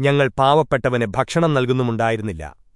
ഞങ്ങൾ പാവപ്പെട്ടവന് ഭക്ഷണം നൽകുന്നുമുണ്ടായിരുന്നില്ല.